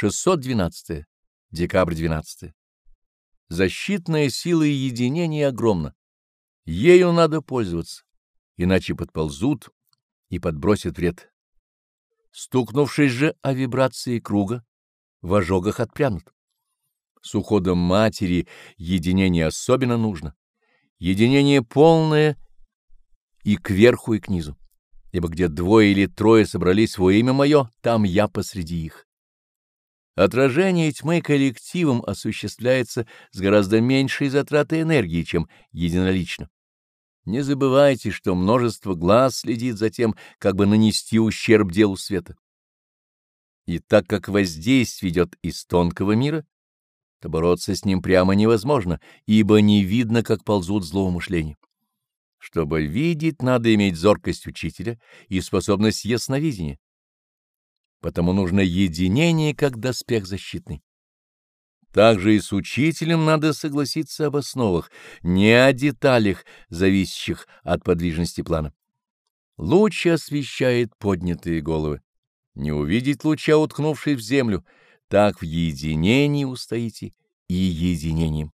612. Декабрь 12. Защитная сила единения огромна. Ею надо пользоваться, иначе подползут и подбросят вред. Стукнувшись же о вибрации круга, в ожогах отпрянут. С уходом матери единение особенно нужно. Единение полное и кверху, и к низу. Ибо где двое или трое собрались во имя мое, там я посреди их. Отражение тьмы коллективом осуществляется с гораздо меньшей затратой энергии, чем единолично. Не забывайте, что множество глаз следит за тем, как бы нанести ущерб делу света. И так как воздействие идет из тонкого мира, то бороться с ним прямо невозможно, ибо не видно, как ползут злоумышления. Чтобы видеть, надо иметь зоркость учителя и способность ясновидения. Потому нужно единение, как доспех защитный. Также и с учителем надо согласиться об основах, не о деталях, зависящих от подвижности плана. Луч освещает поднятые головы. Не увидеть луча, уткнувший в землю, так в единении устоите и единением.